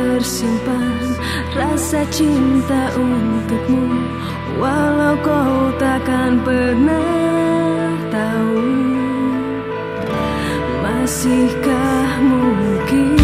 tersimpan rasa cinta untukmu Walau kau takkan pernah tahu. Masihkah mungkin